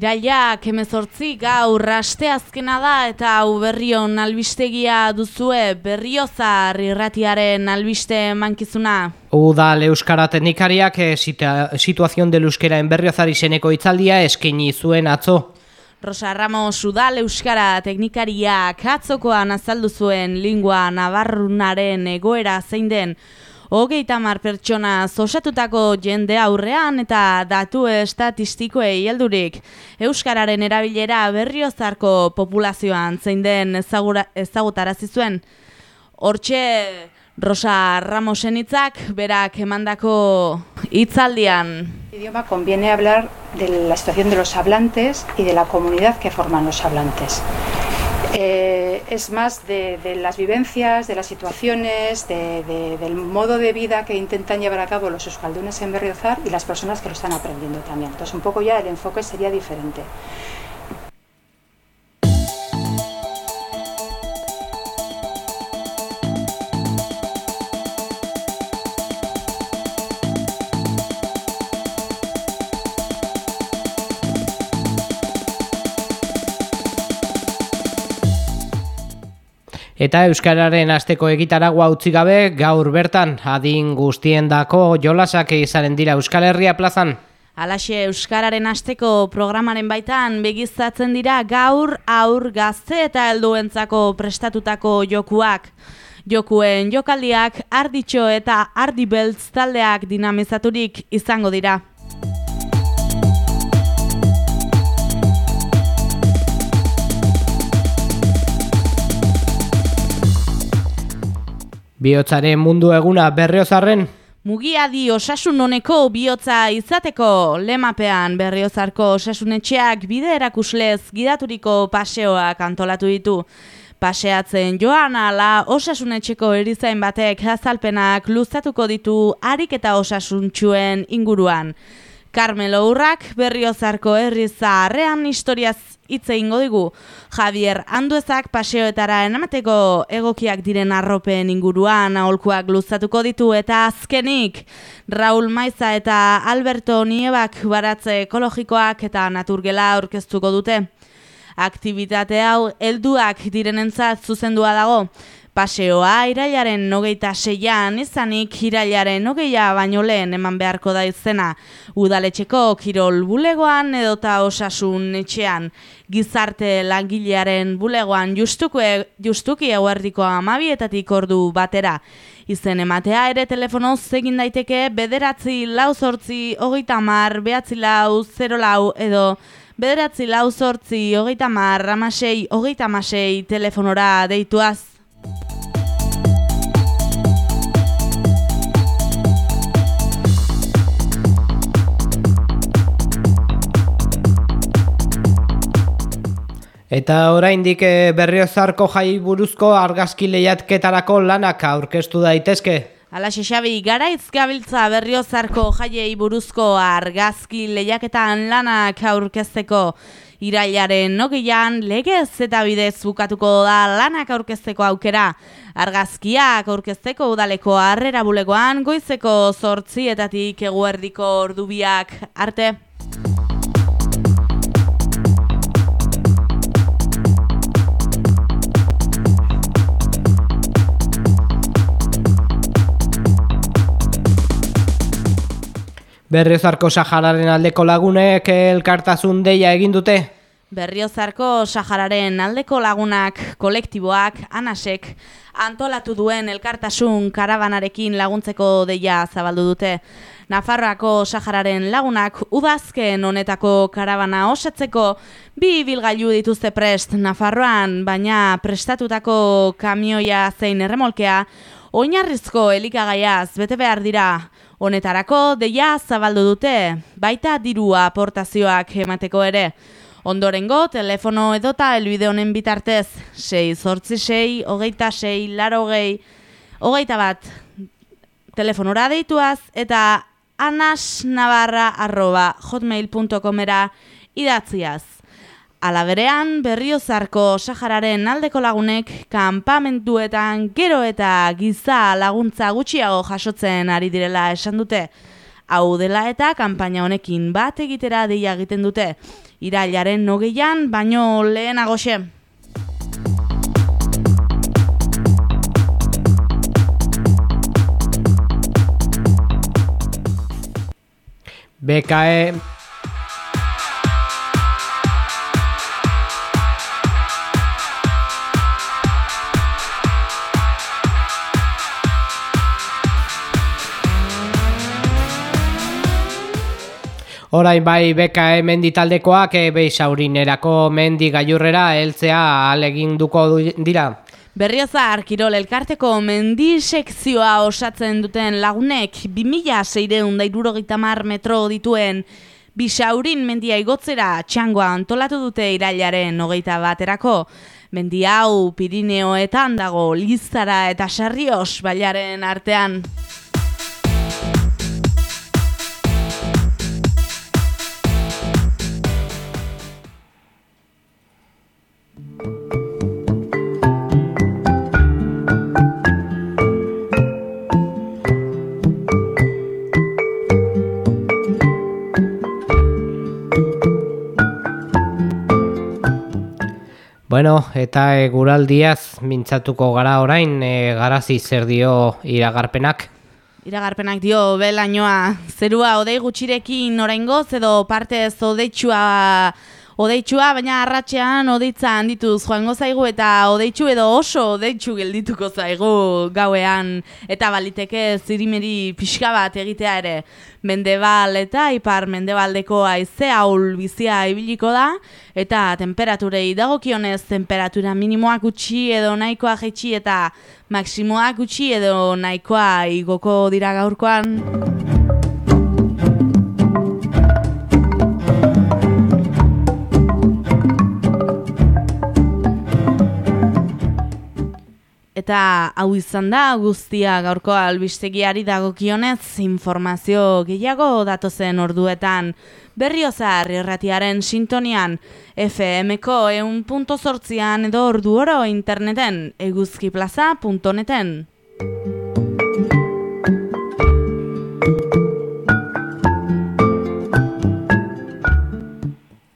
Irailak emezortzi gaur azkena da eta hau berrion albistegia duzue berriozar irratiaren albiste mankizuna. Udal Euskara Teknikariak e, situazion del Euskara en berriozar izeneko itzaldia eskeni zuen atzo. Rosa Ramos Udal Euskara Teknikariak atzokoan azaldu zuen lingua navarrunaren egoera zein den hogeita mar pertsona zosatutako jende aurrean eta datu estatistikoei heldurik. Euskararen erabilera berriozarko populazioan zein den ezagutarazi zuen. Hortxe Rosa Ramosen hitzak berak emandako hitzaldian. idioma conviene hablar de la situación de los hablantes y de la comunidad que forman los hablantes. Eh, es más de, las vivencias, de las situaciones, del modo de vida que intentan llevar a cabo los euskaldunes en Berriozar y las personas que lo están aprendiendo también. Entonces, un poco ya el enfoque sería diferente. Eta Euskararen asteko egitaragua utzi gabe gaur bertan adin guztiendako jolasak izaren dira Euskal Herria plazan. Alaxe Euskararen asteko programaren baitan begizatzen dira gaur aur gazte eta helduentzako prestatutako jokuak. Jokuen jokaldiak arditxo eta ardibeltz taldeak dinamizaturik izango dira. Biotzaren mundu eguna berriozarren? Mugia di osasun honeko bihotza izateko lemapean berriozarko osasunetxeak bide erakuslez gidaturiko paseoak antolatu ditu. Paseatzen joan ala osasunetxeko erizain batek azalpenak luzatuko ditu harik eta osasuntxuen inguruan. Carmelo Urrak berriozarko herri zaharrean historiaz hitze ingo digu. Javier Anduezak paseoetara enamateko egokiak diren arropen inguruan aholkuak luzatuko ditu eta azkenik Raul Maiza eta Alberto Niebak baratze ekologikoak eta naturgela aurkeztuko dute. Aktibitate hau helduak direnentzat zuzendua dago. Paseoa irailaren nogeita seian izanik irailaren nogeia baino lehen eman beharko da izena. Udaletxeko kirol bulegoan edota osasun etxean. Gizarte langilearen bulegoan justuko, e, justuki eguerdiko amabietatik ordu batera. Izen ematea ere telefonoz egin daiteke bederatzi lau sortzi hogeita mar, behatzi lau, zero lau edo bederatzi lau sortzi hogeita mar, ramasei, hogeita masei telefonora deituaz. Eta oraindik eh, berriozarko jai buruzko argazki lehiatketarako lanak aurkeztu daitezke. Ala xabi, garaiz gabiltza berriozarko jaiei buruzko argazki lehiaketan lanak aurkezteko irailaren nogeian legez eta bidez bukatuko da lanak aurkezteko aukera. Argazkiak aurkezteko udaleko harrera bulegoan goizeko sortzietatik eguerdiko ordubiak arte. Berriozarko Sahararen aldeko lagunek elkartasun deia egin dute? Berriozarko Sahararen aldeko lagunak kolektiboak anasek antolatu duen elkartasun karabanarekin laguntzeko deia zabaldu dute. Nafarroako Sahararen lagunak udazken honetako karabana osatzeko bi bilgailu dituzte prest Nafarroan, baina prestatutako kamioia zein erremolkea oinarrizko elikagaiaz bete behar dira. Honetarako deia zabaldu dute, baita dirua aportazioak emateko ere. Ondorengo, telefono edota elbide honen bitartez, 6 sortzi 6, hogeita 6, laro hogei, hogeita bat, telefonora deituaz, eta anasnavarra arroba hotmail.comera idatziaz. Alaberean, berriozarko Sahararen aldeko lagunek kanpamentuetan gero eta giza laguntza gutxiago jasotzen ari direla esan dute. Hau dela eta kanpaina honekin bat egitera deia egiten dute. irailaren nogeian, baino lehenago xe. BKE Orain bai BKE mendi taldekoak e, beisaurinerako mendi gailurrera heltzea aleginduko dira. Berriozar, Kirol Elkarteko mendi sekzioa osatzen duten lagunek 2006 dairurogeita mar metro dituen Bisaurin mendia igotzera txangoa antolatu dute irailaren hogeita baterako. Mendi hau Pirineoetan dago Lizara eta Sarrios bailaren artean. Bueno, eta e, guraldiaz mintzatuko gara orain, e, garazi zer dio iragarpenak? Iragarpenak dio, belainoa, zerua odei gutxirekin oraingoz edo parte ez odeitsua baina arratxean odeitza handituz joango zaigu eta odeitzu edo oso odeitzu geldituko zaigu gauean eta baliteke zirimeri pixka bat egitea ere. Mendebal eta ipar mendebaldeko aize haul bizia ibiliko da eta temperaturei dagokionez temperatura minimoak utxi edo nahikoa jetxi eta maksimoak utxi edo nahikoa igoko dira gaurkoan. Eta hau izan da guztia gaurko albistegiari dagokionez informazio gehiago datozen orduetan berriozar erratiaren sintonian FM-ko eun punto edo ordu oro interneten eguzkiplaza.neten.